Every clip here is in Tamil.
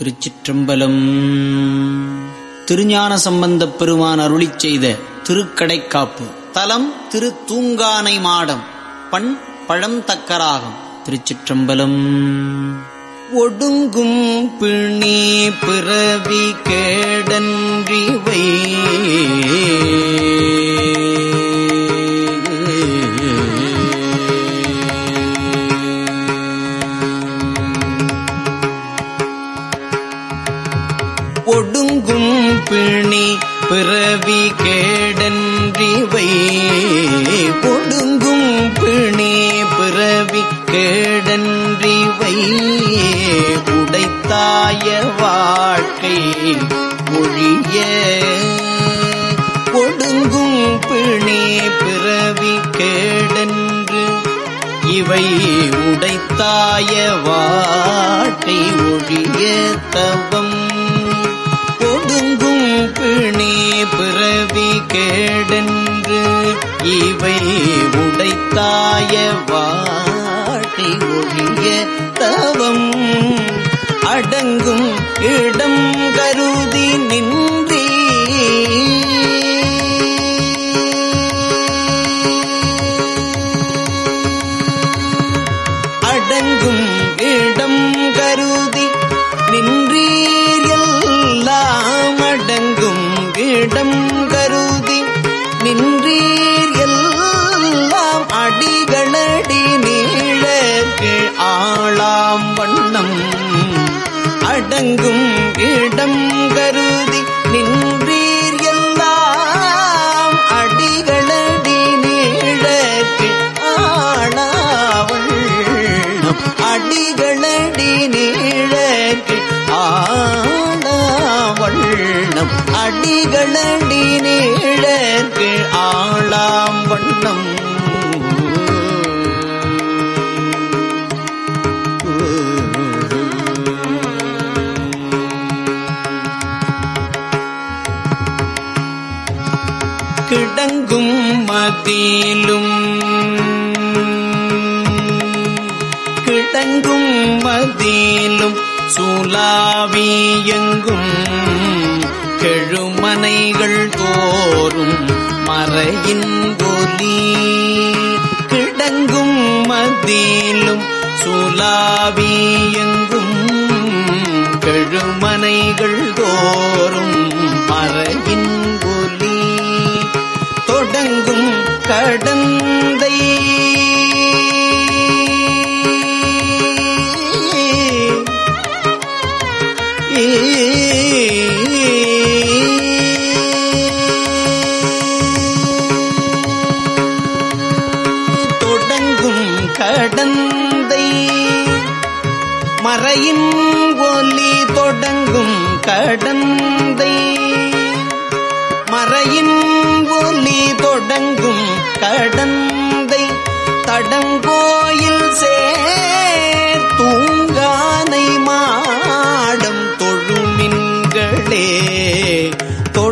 திருச்சிற்றம்பலம். திருஞான சம்பந்தப் பெருமான் அருளிச் செய்த திருக்கடைக்காப்பு. தலம் திரு தூங்கானை மாடம். பண் பழம் தக்கராகம். திருச்சிற்றம்பலம். ஒடுங்கும் பிணி பிறவி கேடன்றிவை பிணி பிறவி கேடன்றிவை ஒடுங்கும் பிணி பிறவி கேடன்றிவை உடைத்தாய வாழ்க்கை ஒழிய ஒடுங்கும் பிணி பிறவி கேடன்று இவை உடைத்தாய வாழ்க்கை ஒழிய தவம் பிணி பிறவி கேடென்று இவை உடைத்தாய வாட்டி ஒழிய தவம் அடங்கும் இடம் கருதி நின்று அடங்கும் கிடங்கும் மதியிலும் கிடங்கும் மதியிலும் சூலாவியங்கும் கெழுமனைகள் தோறும் மறையின் ஒலி. கிடங்கும் மதியிலும் சூலாவியங்கும் கெழுமனைகள் தோறும் தொடங்கும் கடந்தை.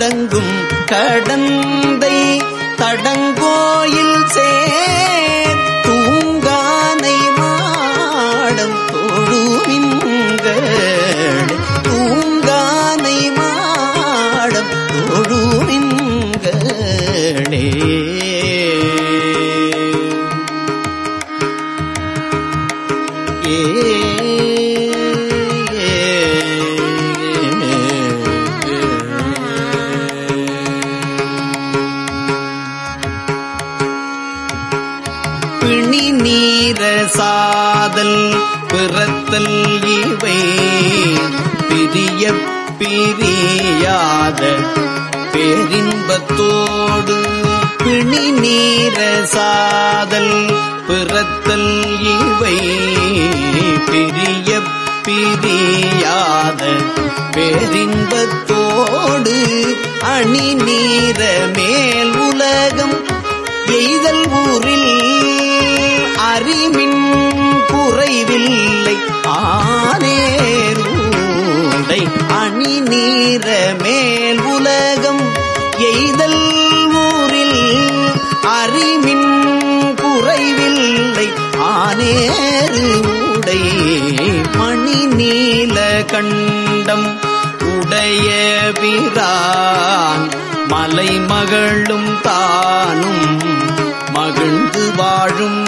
தொடங்கும் கடந்தை தடங்கோயில் சே பிறத்தல் இவை. பிரிய பிரியாத பேரின்பத்தோடு பிணி நீர சாதல் பிறத்தல் இவை. பிரிய பிரியாத பேரின்பத்தோடு அணி நீர மேல் உலகம் எய்தல் ஊரில் அறிமின் நீர மேல் உலகம் எய்தல் ஊரில் அறிவின் குறைவில்லை. ஆனேரு உடை மணி நீல கண்டம் உடைய பிரான் மலை மகளும் தானும் மகிழ்ந்து வாழும்.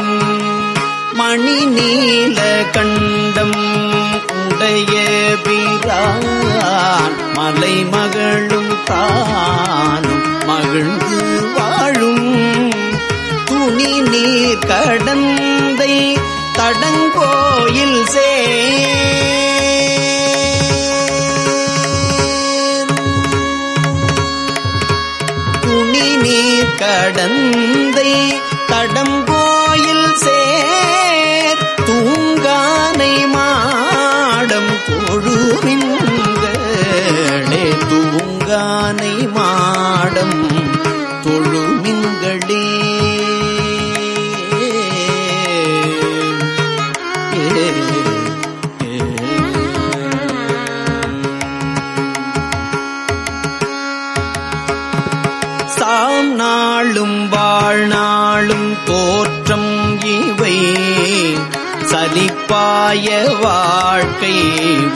மணி நீல கண்டம் உடைய பிரான் மாடம் தொழுமின்களே சாம் நாளும் வாழ்நாளும் தோற்றம் இவை. சலிப்பாய வாழ்க்கை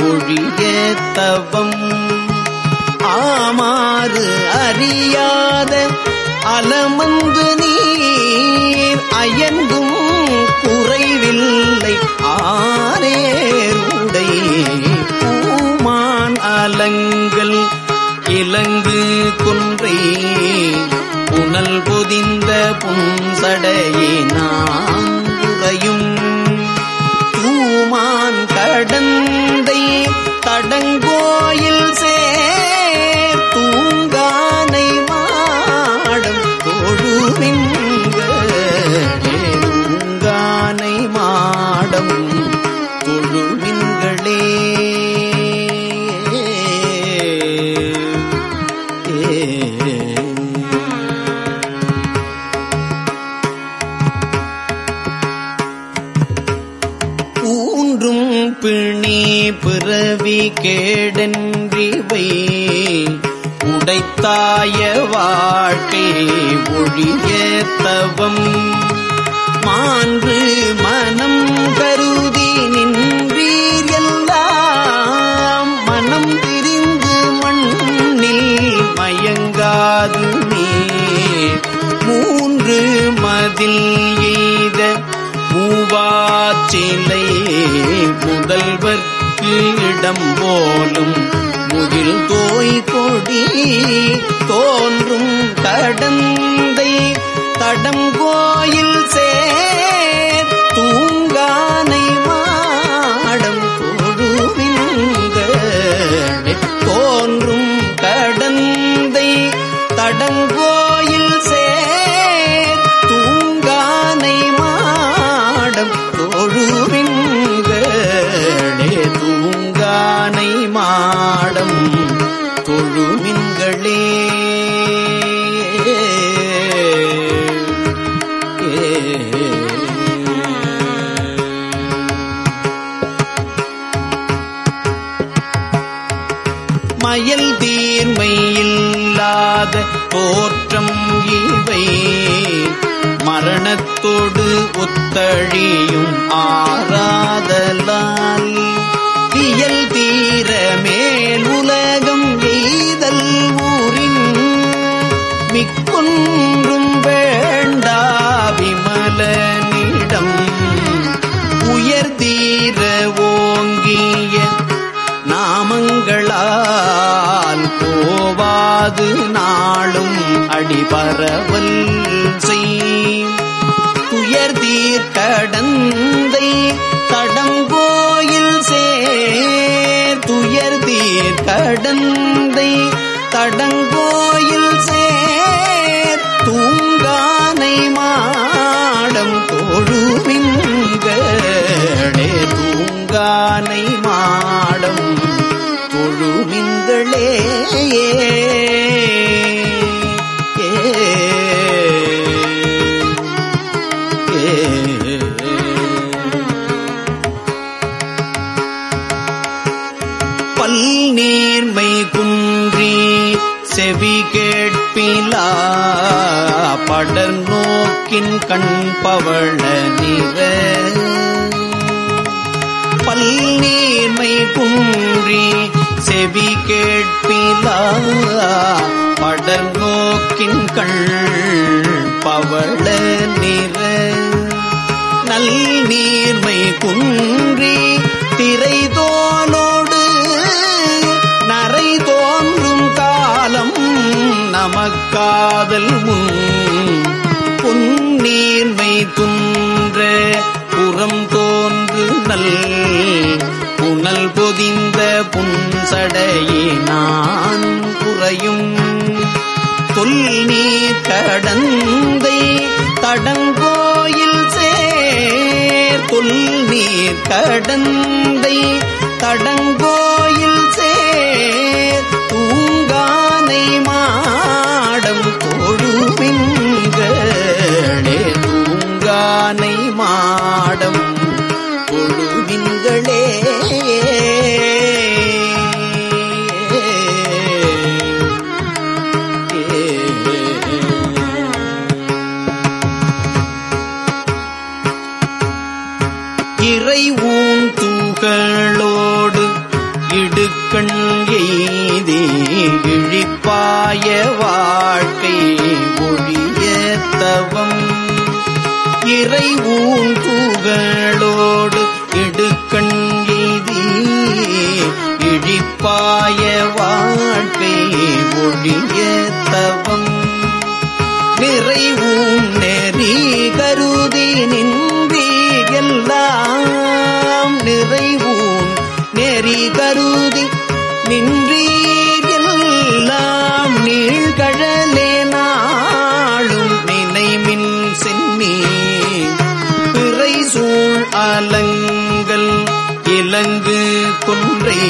ஒழிய தவம் அறியாத அலமந்து நீர் அயங்கும் குறைவில்லை. ஆரேருடை பூமான் அலங்கள் இலங்கு குன்றை. புனல் பொதிந்த புன்சடையினாங்குறையும் பூமான் கடந்தை தடங்க தவம். மான்று மனம் கருதி நின்றீர் எல்லாம். மனம் திரிந்து மண்ணில் மயங்காது நீர். மூன்று மதில் எய்த மூவாச்சிலை முதல்வர்க்கு இடம் போலும். முகில் தோய் கொடி தோன்றும் கடந்தை தடம் கோயில் சேர். அடிபரவல் கண் பவள நிற பல்நீர்மை குன்றி செவி கேட்பிலா. படர் நோக்கின் கண் பவள நிற நல் நீர்மை குன்றி திரை தோலோடு நரை தோன்றும் காலம் நமக்காதல் முன். பொன்னீர்மை துன்ற புறம் தோன்று நல் புனல் பொதிந்த புன்சடையினான் குறையும். தொல்நீர் கடந்தை தடங்கோயில் சேர். தொல்நீர் கடந்தை தடங்கோயில் சேர். தூங்கானை மா தூங்கானை மாடம் விளங்கு குன்றை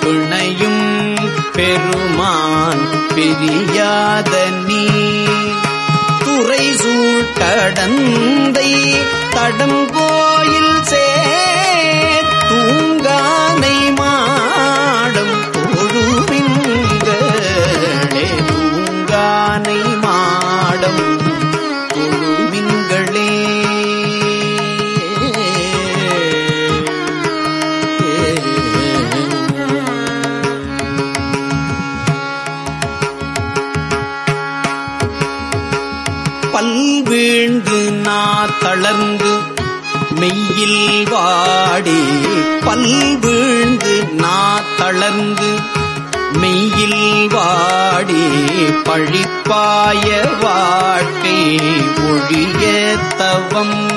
பிணையும் பெருமான் பிரியாத நீ. துறை சூழ் தடம்பு மெய்யில் வாடி பழிப்பாய வாழ்க்கை ஒழிய தவம்.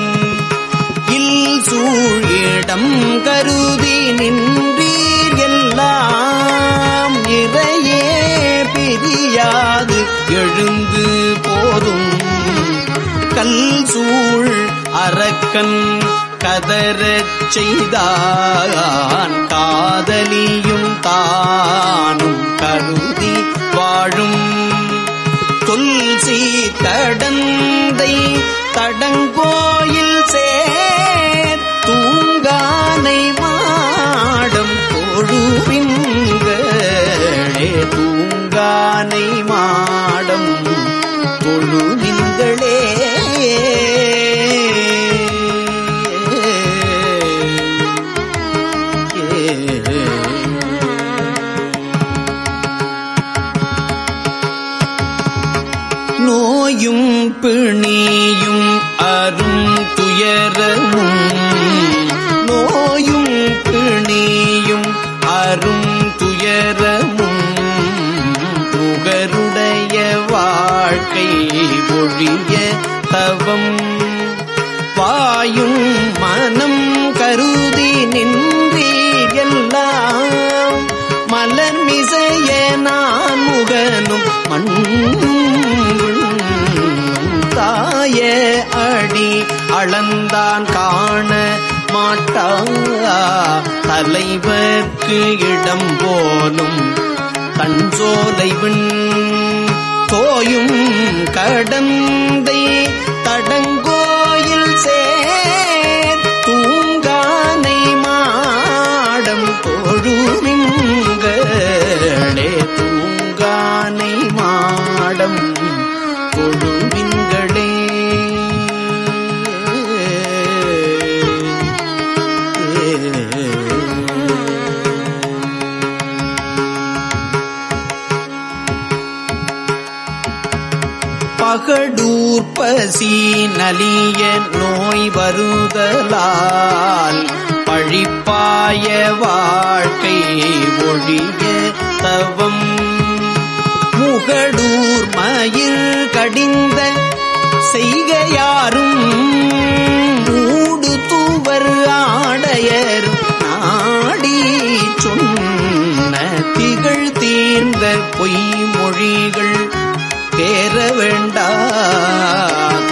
இல் சூழிடம் கருதி நின்றீர் எல்லாம். நிறையே பிரியாது எழுந்து போதும். கல் சூழ் அரக்கன் கதறச் செய்தான் காதலியும் தானும். கருதி வாழும் தொல்சி கடந்தை தடங்க ஒழிய தவம். பாயும் மனம் கருதி நின்றீர் எல்லாம். மலர் மிசைய நான் முகனும் மண் தாய அடி அளந்தான் காண மாட்டா. தலைவர்க்கு இடம் போலும் தஞ்சோலை விண். போயும் கடந்தை தடங்க பகடூர்பசி நலிய நோய் வருதலால் பழிப்பாய வாழ்க்கை ஒழிய தவம். முகடூர் மயில் கடிந்த செய்கையாரும் மூடு தூவர் ஆடையர் நாடி சொன்ன திகழ் தீர்ந்த பொய் மொழிகள் தேர வேண்டா.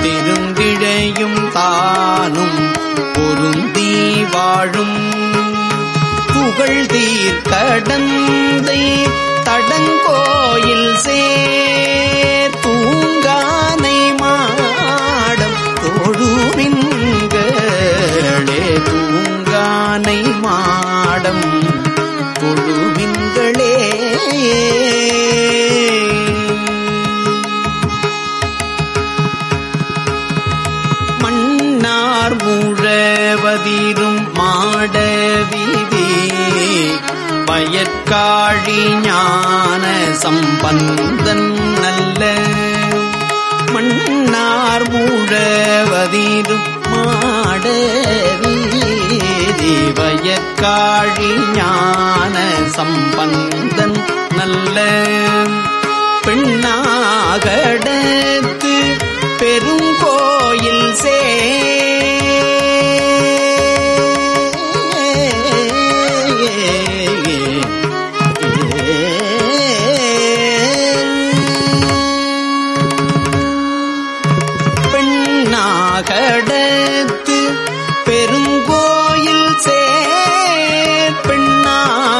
திரும்பிழையும் தானும் பொருந்தி வாழும். புகழ் தீர் கடந்தை தடங்கோயில் சே தூங்கானை மாடம் தோழூரின் காழி ஞான சம்பந்தன் நல்ல மன்னார் முழவதிரும் மாடவிதி பயற்காழி ஞான சம்பந்தன் நல்ல பெண்ணாகடத்து பெருங்கோயில் சே பெண்ணாகடத்து பெருங்கோயில் சேர் பெண்ணாகடத்து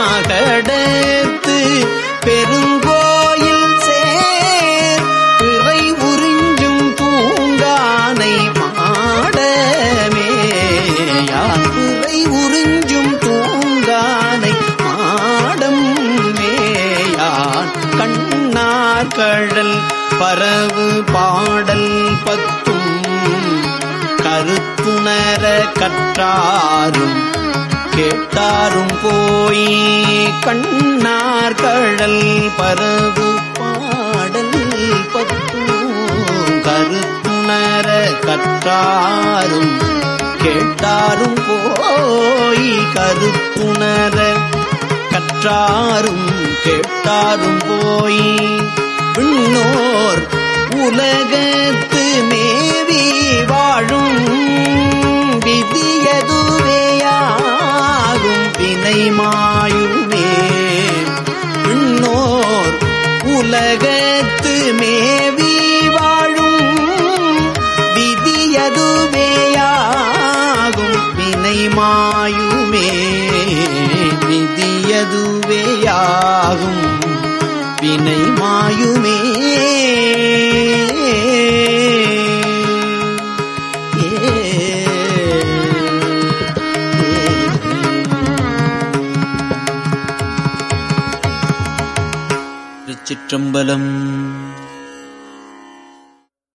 பெருங்கோயில் சேர் பிறை உறிஞ்சும் பூங்கானை மாடமேயான் பிறை உறிஞ்சும் பூங்கானை மாடம் மேயான் கண்ணார் கடல் பரவு பாடல் பத்து கருத்துணர கற்றாரும் கேட்டாரும் போய் கண்ணார் கடல் பரவு பாடல் பத்தும் கருத்துணர கற்றாரும் கேட்டாரும் போய் கருத்துணர கற்றாரும் கேட்டாரும் போய் விண்ணோர் உலகத்து மேவி வாழும் விதியதுவேயாகும் வினை மாயுமே. விண்ணோர் உலக चम्बलम्।